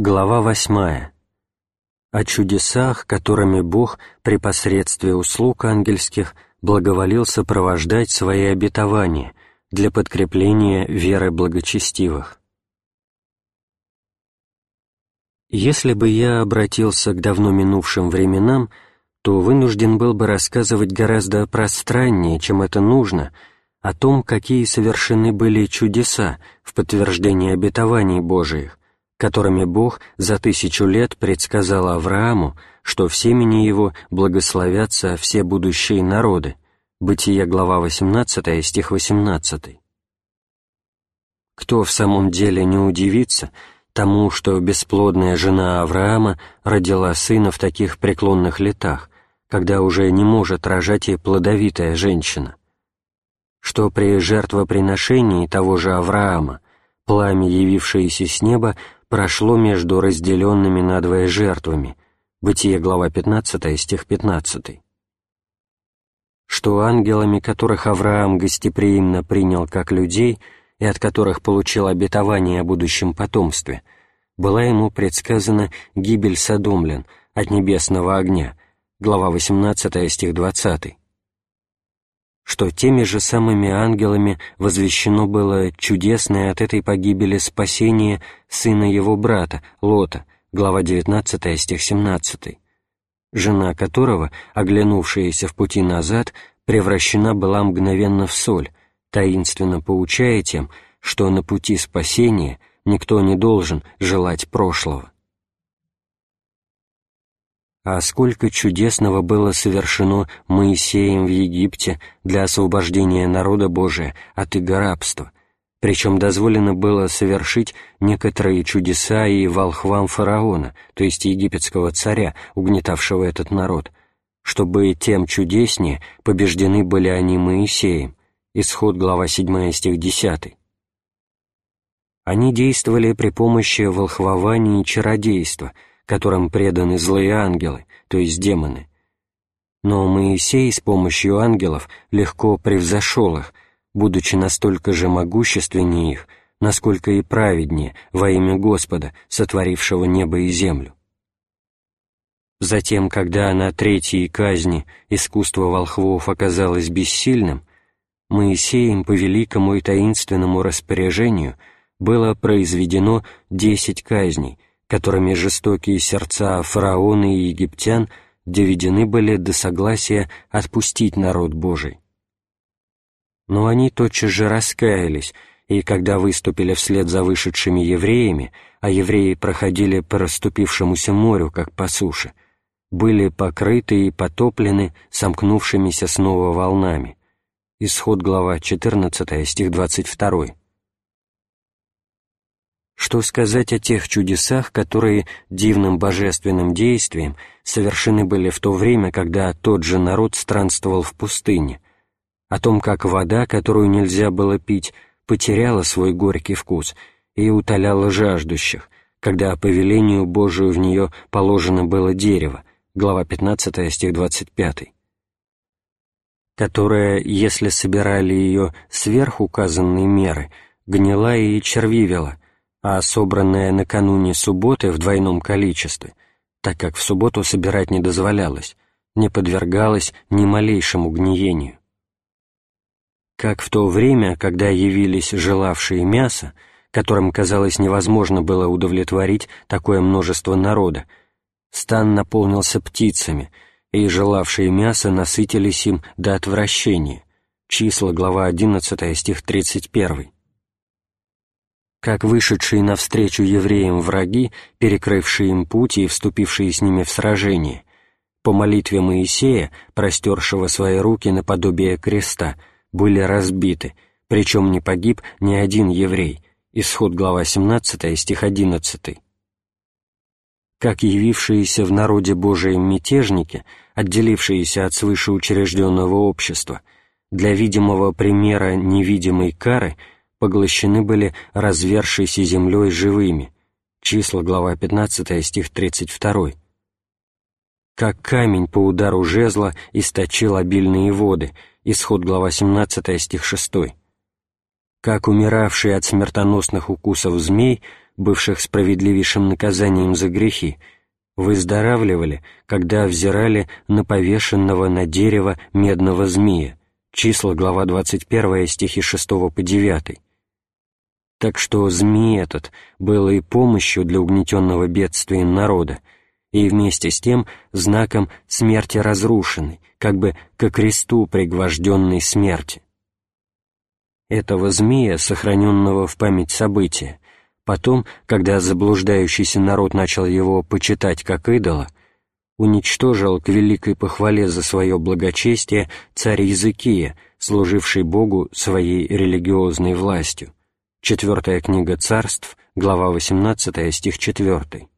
Глава восьмая. О чудесах, которыми Бог при посредстве услуг ангельских благоволил сопровождать свои обетования для подкрепления веры благочестивых. Если бы я обратился к давно минувшим временам, то вынужден был бы рассказывать гораздо пространнее, чем это нужно, о том, какие совершены были чудеса в подтверждении обетований Божиих, которыми Бог за тысячу лет предсказал Аврааму, что в семени его благословятся все будущие народы. Бытие, глава 18, стих 18. Кто в самом деле не удивится тому, что бесплодная жена Авраама родила сына в таких преклонных летах, когда уже не может рожать и плодовитая женщина? Что при жертвоприношении того же Авраама пламя, явившееся с неба, прошло между разделенными надвое жертвами. Бытие, глава 15, стих 15. Что ангелами, которых Авраам гостеприимно принял как людей и от которых получил обетование о будущем потомстве, была ему предсказана гибель Содомлян от небесного огня, глава 18, стих 20 что теми же самыми ангелами возвещено было чудесное от этой погибели спасение сына его брата, Лота, глава 19, стих 17, жена которого, оглянувшаяся в пути назад, превращена была мгновенно в соль, таинственно поучая тем, что на пути спасения никто не должен желать прошлого а сколько чудесного было совершено Моисеем в Египте для освобождения народа Божия от иго причем дозволено было совершить некоторые чудеса и волхвам фараона, то есть египетского царя, угнетавшего этот народ, чтобы тем чудеснее побеждены были они Моисеем. Исход, глава 7, стих 10. Они действовали при помощи волхвования и чародейства – которым преданы злые ангелы, то есть демоны. Но Моисей с помощью ангелов легко превзошел их, будучи настолько же могущественнее их, насколько и праведнее во имя Господа, сотворившего небо и землю. Затем, когда на третьей казни искусство волхвов оказалось бессильным, Моисеем по великому и таинственному распоряжению было произведено десять казней, которыми жестокие сердца фараона и египтян доведены были до согласия отпустить народ Божий. Но они тотчас же раскаялись, и когда выступили вслед за вышедшими евреями, а евреи проходили по расступившемуся морю, как по суше, были покрыты и потоплены сомкнувшимися снова волнами. Исход глава 14, стих 22. Что сказать о тех чудесах, которые дивным божественным действием совершены были в то время, когда тот же народ странствовал в пустыне, о том, как вода, которую нельзя было пить, потеряла свой горький вкус и утоляла жаждущих, когда по велению Божию в нее положено было дерево, глава 15, стих 25, которая, если собирали ее сверх указанной меры, гнила и червивела, а собранное накануне субботы в двойном количестве, так как в субботу собирать не дозволялось, не подвергалось ни малейшему гниению. Как в то время, когда явились желавшие мяса, которым, казалось, невозможно было удовлетворить такое множество народа, стан наполнился птицами, и желавшие мяса насытились им до отвращения. Числа, глава 11, стих 31 как вышедшие навстречу евреям враги, перекрывшие им путь и вступившие с ними в сражение, по молитве Моисея, простершего свои руки наподобие креста, были разбиты, причем не погиб ни один еврей. Исход глава 17, стих 11. Как явившиеся в народе Божием мятежники, отделившиеся от свыше учрежденного общества, для видимого примера невидимой кары – поглощены были развершейся землей живыми. Числа, глава 15, стих 32. Как камень по удару жезла источил обильные воды. Исход, глава 17, стих 6. Как умиравшие от смертоносных укусов змей бывших справедливейшим наказанием за грехи, выздоравливали, когда взирали на повешенного на дерево медного змея, числа, глава 21, стихи 6 по 9. Так что змей этот был и помощью для угнетенного бедствием народа, и вместе с тем знаком смерти разрушенной, как бы ко кресту пригвожденной смерти. Этого змея, сохраненного в память события, потом, когда заблуждающийся народ начал его почитать как идола, уничтожил к великой похвале за свое благочестие царь Языкия, служивший Богу своей религиозной властью. Четвертая книга царств, глава 18, стих 4.